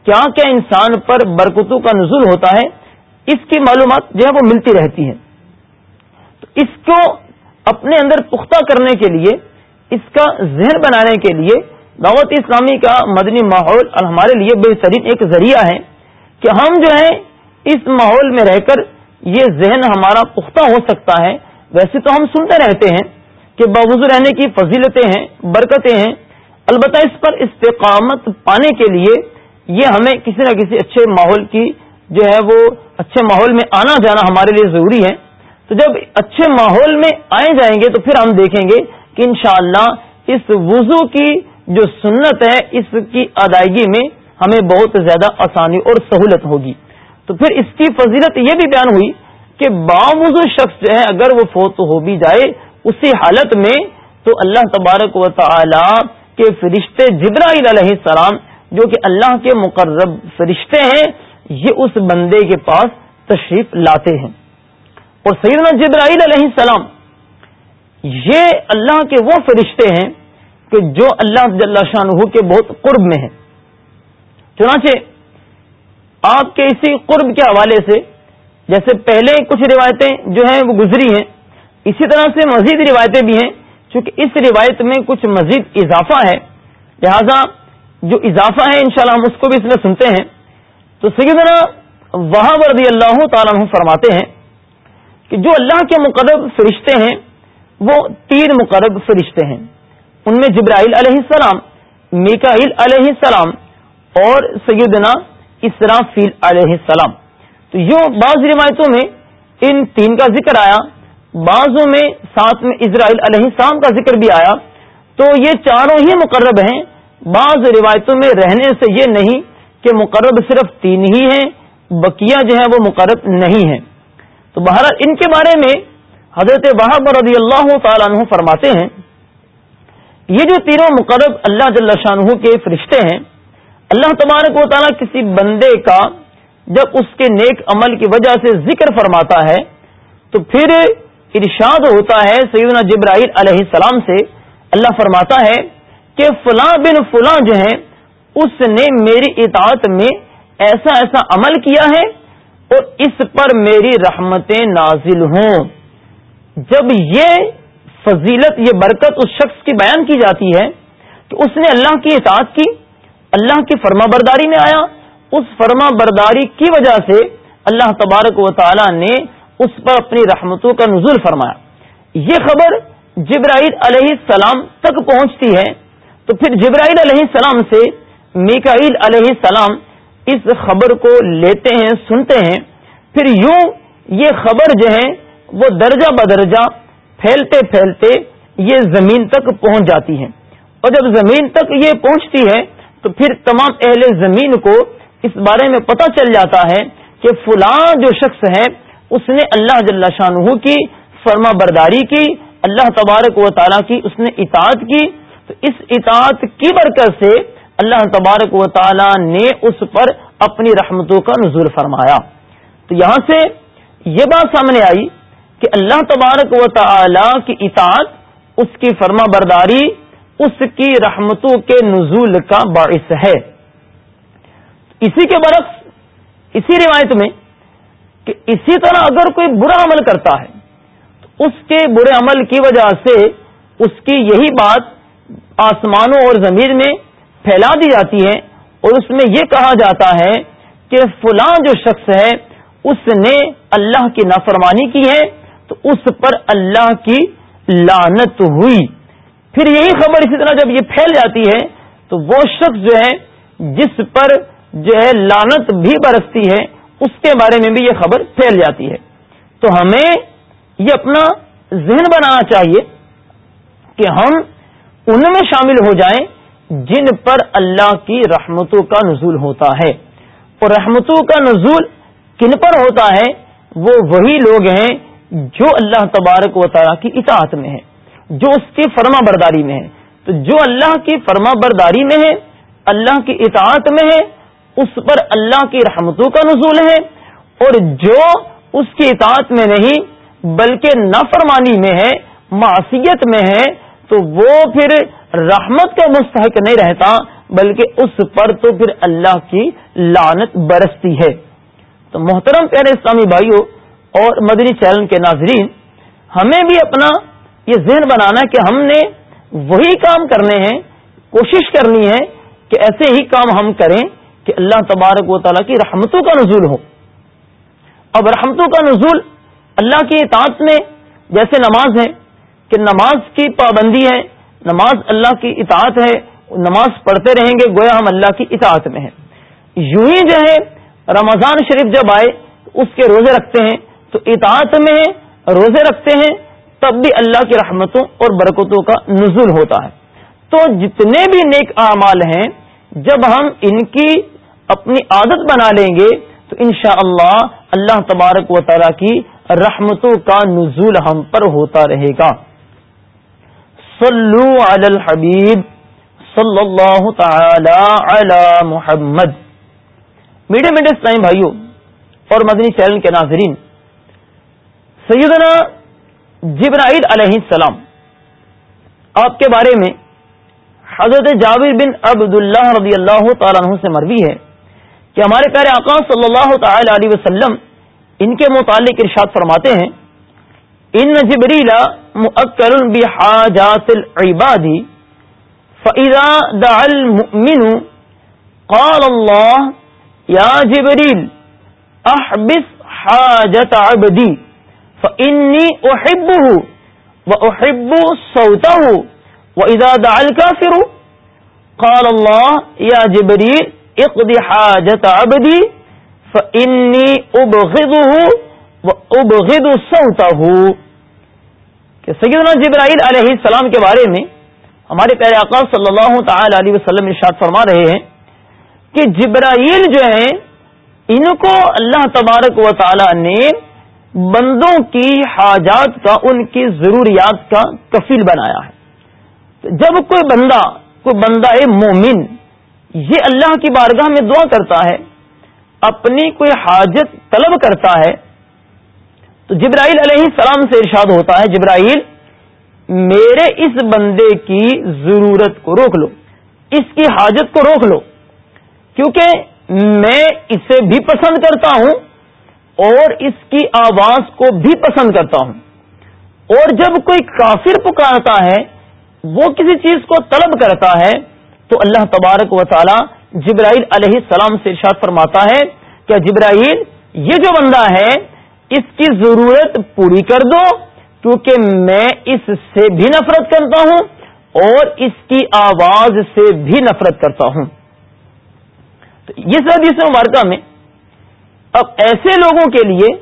کیا کیا انسان پر برکتوں کا نزول ہوتا ہے، اس کی معلومات جو ہے وہ ملتی رہتی ہیں۔ تو اس کو اپنے اندر پختہ کرنے کے لیے، اس کا ذہن بنانے کے لیے دعوت اسلامی کا مدنی ماحول ہمارے لیے بہترین ایک ذریعہ ہے کہ ہم جو ہے اس ماحول میں رہ کر یہ ذہن ہمارا پختہ ہو سکتا ہے ویسے تو ہم سنتے رہتے ہیں کہ باوضو رہنے کی فضیلتیں ہیں، برکتیں ہیں، البتہ اس پر استقامت پانے کے لیے یہ ہمیں کسی نہ کسی اچھے ماحول کی جو ہے وہ اچھے ماحول میں آنا جانا ہمارے لیے ضروری ہے۔ تو جب اچھے ماحول میں آئے جائیں گے تو پھر ہم دیکھیں گے کہ انشاءاللہ اس وضو کی جو سنت ہے، اس کی ادائیگی میں ہمیں بہت زیادہ آسانی اور سہولت ہوگی۔ تو پھر اس کی فضیلت یہ بھی بیان ہوئی کہ باوضو شخص جو ہے، اگر وہ فوت ہو بھی جائے اسی حالت میں تو اللہ تبارک و تعالی کے فرشتے جبرائیل علیہ السلام جو کہ اللہ کے مقرب فرشتے ہیں، یہ اس بندے کے پاس تشریف لاتے ہیں۔ اور سیدنا جبرائیل علیہ السلام، یہ اللہ کے وہ فرشتے ہیں کہ جو اللہ جل شاہ کے بہت قرب میں ہیں۔ چنانچہ، آپ کے اسی قرب کے حوالے سے جیسے پہلے کچھ روایتیں جو ہیں وہ گزری ہیں، اسی طرح سے مزید روایتیں بھی ہیں، چونکہ اس روایت میں کچھ مزید اضافہ ہے۔ لہذا جو اضافہ ہے، انشاءاللہ ہم اس کو بھی اس میں سنتے ہیں۔ تو سیدنا وہاں رضی اللہ تعالیٰ عنہ فرماتے ہیں کہ جو اللہ کے مقرب فرشتے ہیں، وہ تین مقرب فرشتے ہیں۔ ان میں جبرائیل علیہ السلام، میکائیل علیہ السلام اور سیدنا اسرافیل علیہ السلام۔ تو یوں بعض روایتوں میں ان تین کا ذکر آیا، بعضوں میں ساتھ میں اسرائیل علیہ السلام کا ذکر بھی آیا۔ تو یہ چاروں ہی مقرب ہیں۔ بعض روایتوں میں رہنے سے یہ نہیں کہ مقرب صرف تین ہی ہیں، بقیہ جو ہیں وہ مقرب نہیں ہیں۔ تو بہرحال ان کے بارے میں حضرت وحب رضی اللہ تعالیٰ عنہ فرماتے ہیں، یہ جو تینوں مقرب اللہ جل شاہ کے فرشتے ہیں، اللہ تبارک و تعالیٰ کسی بندے کا جب اس کے نیک عمل کی وجہ سے ذکر فرماتا ہے، تو پھر ارشاد ہوتا ہے سیدنا جبرائیل علیہ السلام سے، اللہ فرماتا ہے کہ فلاں بن فلاں جو ہے اس نے میری اطاعت میں ایسا ایسا عمل کیا ہے اور اس پر میری رحمتیں نازل ہوں۔ جب یہ فضیلت، یہ برکت اس شخص کی بیان کی جاتی ہے کہ اس نے اللہ کی اطاعت کی، اللہ کی فرما برداری میں آیا۔ اس فرما برداری کی وجہ سے اللہ تبارک و تعالی نے اس پر اپنی رحمتوں کا نزول فرمایا۔ یہ خبر جبرائیل علیہ السلام تک پہنچتی ہے۔ تو پھر جبرائیل علیہ السلام سے میکائیل علیہ السلام اس خبر کو لیتے ہیں، سنتے ہیں۔ پھر یوں یہ خبر جو ہے، وہ درجہ بدرجہ پھیلتے پھیلتے یہ زمین تک پہنچ جاتی ہے۔ اور جب زمین تک یہ پہنچتی ہے، تو پھر تمام اہل زمین کو اس بارے میں پتہ چل جاتا ہے کہ فلاں جو شخص ہے، اس نے اللہ جل شاہ کی فرما برداری کی، اللہ تبارک و تعالیٰ کی اس نے اطاعت کی۔ تو اس اطاعت کی برکت سے اللہ تبارک و تعالیٰ نے اس پر اپنی رحمتوں کا نزول فرمایا۔ تو یہاں سے یہ بات سامنے آئی کہ اللہ تبارک و تعالی کی اطاعت، اس کی فرما برداری، اس کی رحمتوں کے نزول کا باعث ہے۔ اسی کے برعکس، اسی روایت میں کہ اسی طرح اگر کوئی برا عمل کرتا ہے، تو اس کے برے عمل کی وجہ سے اس کی یہی بات آسمانوں اور زمین میں پھیلا دی جاتی ہے اور اس میں یہ کہا جاتا ہے کہ فلاں جو شخص ہے، اس نے اللہ کی نافرمانی کی ہے، تو اس پر اللہ کی لانت ہوئی۔ پھر یہی خبر اسی طرح جب یہ پھیل جاتی ہے، تو وہ شخص جو ہے، جس پر جو ہے لانت بھی برستی ہے، اس کے بارے میں بھی یہ خبر پھیل جاتی ہے۔ تو ہمیں یہ اپنا ذہن بنانا چاہیے کہ ہم ان میں شامل ہو جائیں جن پر اللہ کی رحمتوں کا نزول ہوتا ہے۔ اور رحمتوں کا نزول کن پر ہوتا ہے؟ وہ وہی لوگ ہیں جو اللہ تبارک و تعالیٰ کی اطاعت میں ہے جو اس کی فرما برداری میں ہے تو جو اللہ کی فرما برداری میں ہے اللہ کی اطاعت میں ہے اس پر اللہ کی رحمتوں کا نزول ہے اور جو اس کی اطاعت میں نہیں بلکہ نافرمانی میں ہے، معصیت میں ہے، تو وہ پھر رحمت کا مستحق نہیں رہتا، بلکہ اس پر تو پھر اللہ کی لانت برستی ہے۔ تو محترم پیارے اسلامی بھائیوں اور مدنی چینل کے ناظرین، ہمیں بھی اپنا یہ ذہن بنانا کہ ہم نے وہی کام کرنے ہیں، کوشش کرنی ہے کہ ایسے ہی کام ہم کریں۔ کہ اللہ تبارک و تعالیٰ کی رحمتوں کا نزول ہو۔ اب رحمتوں کا نزول اللہ کی اطاعت میں جیسے نماز ہے کہ نماز کی پابندی ہے، نماز اللہ کی اطاعت ہے، نماز پڑھتے رہیں گے، گویا ہم اللہ کی اطاعت میں ہیں۔ یوں ہی جو ہے، رمضان شریف جب آئے، اس کے روزے رکھتے ہیں، تو اطاعت میں روزے رکھتے ہیں، تب بھی اللہ کی رحمتوں اور برکتوں کا نزول ہوتا ہے۔ تو جتنے بھی نیک اعمال ہیں، جب ہم ان کی اپنی عادت بنا لیں گے، تو انشاءاللہ اللہ اللہ تبارک و تعالی کی رحمتوں کا نزول ہم پر ہوتا رہے گا۔ صلو علی الحبیب صلی اللہ تعالی علی محمد۔ میڈیا میڈیا اسلام بھائیوں اور مدنی چینل کے ناظرین، سیدنا جبرائیل علیہ السلام، آپ کے بارے میں حضرت جابر بن عبد اللہ رضی اللہ تعالیٰ عنہ سے مروی ہے۔ کہ ہمارے پیارے آقا صلی اللہ تعالی علیہ وسلم ان کے متعلق ارشاد فرماتے ہیں، ان جبریلا مؤکر بحاجات العباد، فإذا دعا المؤمن قال الله يا جبريل أحبس حاجة عبدي فإني أحبه وأحب صوته وإذا دعا الكافر قال الله يا جبريل اقضي حاجة عبدي فإني أبغضه وأبغض صوته. کہ سیدنا جبرائیل علیہ السلام کے بارے میں ہمارے پیارے آقا صلی اللہ تعالی علیہ وسلم ارشاد فرما رہے ہیں کہ جبرائیل جو ہیں، ان کو اللہ تبارک و تعالی نے بندوں کی حاجات کا، ان کی ضروریات کا کفیل بنایا ہے۔ جب کوئی بندہ کوئی بندہ مومن یہ اللہ کی بارگاہ میں دعا کرتا ہے، اپنی کوئی حاجت طلب کرتا ہے۔ تو جبرائیل علیہ السلام سے ارشاد ہوتا ہے، جبرائیل، میرے اس بندے کی ضرورت کو روک لو، اس کی حاجت کو روک لو۔ کیونکہ میں اسے بھی پسند کرتا ہوں اور اس کی آواز کو بھی پسند کرتا ہوں۔ اور جب کوئی کافر پکارتا ہے، وہ کسی چیز کو طلب کرتا ہے تو اللہ تبارک و تعالی جبرائیل علیہ السلام سے ارشاد فرماتا ہے کہ جبرائیل، یہ جو بندہ ہے، اس کی ضرورت پوری کر دو، کیونکہ میں اس سے بھی نفرت کرتا ہوں اور اس کی آواز سے بھی نفرت کرتا ہوں۔ تو یہ سب اس مبارکہ میں اب ایسے لوگوں کے لیے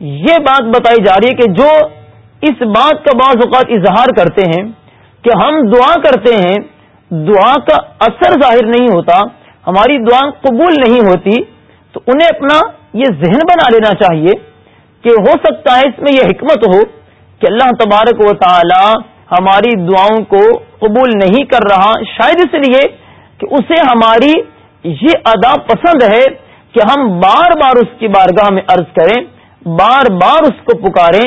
یہ بات بتائی جا رہی ہے کہ جو اس بات کا بعض اوقات اظہار کرتے ہیں کہ ہم دعا کرتے ہیں دعا کا اثر ظاہر نہیں ہوتا، ہماری دعا قبول نہیں ہوتی، تو انہیں اپنا یہ ذہن بنا لینا چاہیے کہ ہو سکتا ہے اس میں یہ حکمت ہو کہ اللہ تبارک و تعالی ہماری دعاؤں کو قبول نہیں کر رہا، شاید اس لیے کہ اسے ہماری یہ ادا پسند ہے کہ ہم بار بار اس کی بارگاہ میں عرض کریں، بار بار اس کو پکاریں،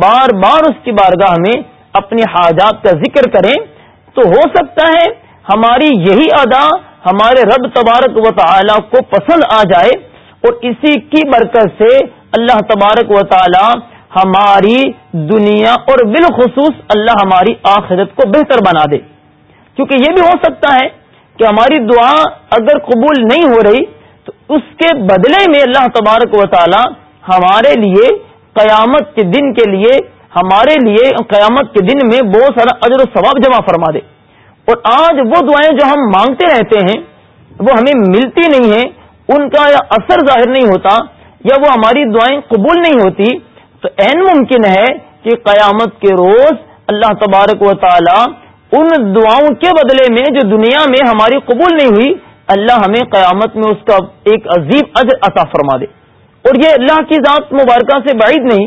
بار بار اس کی بارگاہ میں اپنی حاجات کا ذکر کریں، تو ہو سکتا ہے ہماری یہی ادا ہمارے رب تبارک و تعالی کو پسند آ جائے اور اسی کی برکت سے اللہ تبارک و تعالی ہماری دنیا اور بالخصوص اللہ ہماری آخرت کو بہتر بنا دے۔ کیونکہ یہ بھی ہو سکتا ہے کہ ہماری دعا اگر قبول نہیں ہو رہی تو اس کے بدلے میں اللہ تبارک و تعالی ہمارے لیے قیامت کے دن کے لیے ہمارے لیے قیامت کے دن میں بہت سارا اجر و ثواب جمع فرما دے۔ اور آج وہ دعائیں جو ہم مانگتے رہتے ہیں، وہ ہمیں ملتی نہیں ہیں، ان کا یا اثر ظاہر نہیں ہوتا یا وہ ہماری دعائیں قبول نہیں ہوتی، تو این ممکن ہے کہ قیامت کے روز اللہ تبارک و تعالی ان دعاؤں کے بدلے میں جو دنیا میں ہماری قبول نہیں ہوئی، اللہ ہمیں قیامت میں اس کا ایک عظیم اجر عطا فرما دے۔ اور یہ اللہ کی ذات مبارکہ سے بعید نہیں،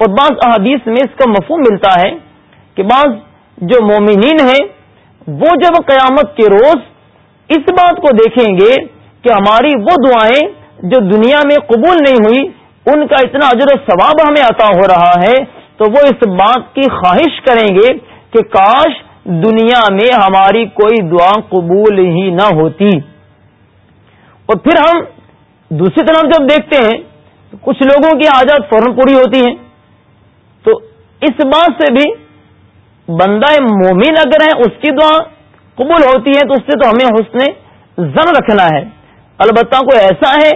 اور بعض احادیث میں اس کا مفہوم ملتا ہے کہ بعض جو مومنین ہیں وہ جب قیامت کے روز اس بات کو دیکھیں گے کہ ہماری وہ دعائیں جو دنیا میں قبول نہیں ہوئی، ان کا اتنا اجر و ثواب ہمیں عطا ہو رہا ہے، تو وہ اس بات کی خواہش کریں گے کہ کاش دنیا میں ہماری کوئی دعا قبول ہی نہ ہوتی۔ اور پھر ہم دوسری طرف جب دیکھتے ہیں کچھ لوگوں کی حاجات فوراً پوری ہوتی ہیں۔ تو اس بات سے بھی بندہ مومن اگر ہے، اس کی دعا قبول ہوتی ہے تو اس سے تو ہمیں حسن زن رکھنا ہے۔ البتہ کوئی ایسا ہے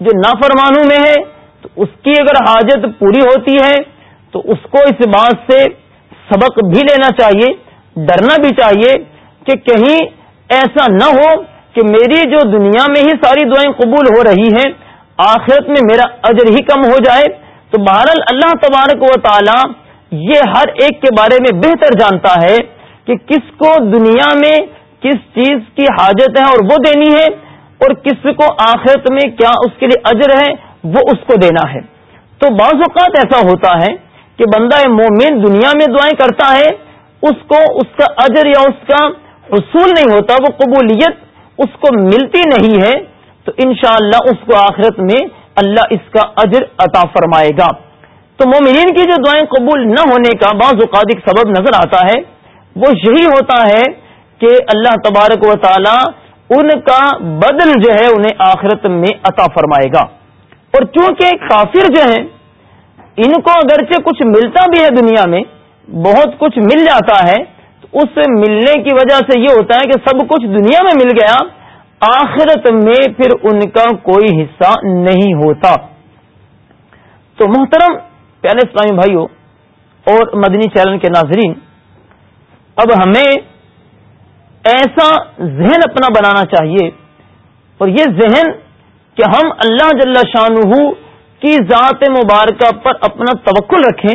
جو نافرمانوں میں ہے، تو اس کی اگر حاجت پوری ہوتی ہے، تو اس کو اس بات سے سبق بھی لینا چاہیے، ڈرنا بھی چاہیے کہ کہیں ایسا نہ ہو کہ میری جو دنیا میں ہی ساری دعائیں قبول ہو رہی ہیں، آخرت میں میرا اجر ہی کم ہو جائے۔ تو بہرحال اللہ تبارک و تعالی یہ ہر ایک کے بارے میں بہتر جانتا ہے کہ کس کو دنیا میں کس چیز کی حاجت ہے اور وہ دینی ہے اور کس کو آخرت میں کیا اس کے لیے اجر ہے، وہ اس کو دینا ہے۔ تو بعض اوقات ایسا ہوتا ہے کہ بندہ مومن دنیا میں دعائیں کرتا ہے، اس کو اس کا اجر یا اس کا حصول نہیں ہوتا، وہ قبولیت اس کو ملتی نہیں ہے، تو انشاءاللہ اللہ اس کو آخرت میں اللہ اس کا اجر عطا فرمائے گا۔ تو مومنین کی جو دعائیں قبول نہ ہونے کا بعض اوقات ایک سبب نظر آتا ہے، وہ یہی ہوتا ہے کہ اللہ تبارک و تعالی ان کا بدل جو ہے انہیں آخرت میں عطا فرمائے گا۔ اور چونکہ کافر جو ہیں، ان کو اگرچہ کچھ ملتا بھی ہے دنیا میں، بہت کچھ مل جاتا ہے، تو اس ملنے کی وجہ سے یہ ہوتا ہے کہ سب کچھ دنیا میں مل گیا، آخرت میں پھر ان کا کوئی حصہ نہیں ہوتا۔ تو محترم پیارے اسلامی بھائیوں اور مدنی چینل کے ناظرین، اب ہمیں ایسا ذہن اپنا بنانا چاہیے اور یہ ذہن کہ ہم اللہ جل شاہ کی ذات مبارکہ پر اپنا توقل رکھیں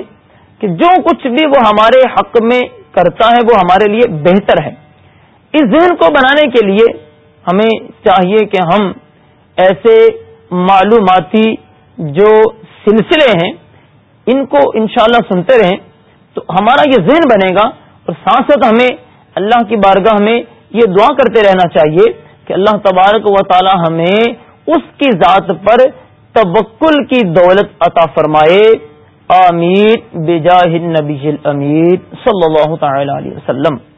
کہ جو کچھ بھی وہ ہمارے حق میں کرتا ہے وہ ہمارے لیے بہتر ہے۔ اس ذہن کو بنانے کے لیے ہمیں چاہیے کہ ہم ایسے معلوماتی جو سلسلے ہیں ان کو انشاءاللہ سنتے رہیں تو ہمارا یہ ذہن بنے گا اور ساتھ ساتھ ہمیں، اللہ کی بارگاہ میں یہ دعا کرتے رہنا چاہیے کہ اللہ تبارک و تعالی ہمیں اس کی ذات پر توکل کی دولت عطا فرمائے۔ آمین۔ بجاہ النبی امیر صلی اللہ تعالی علیہ وسلم۔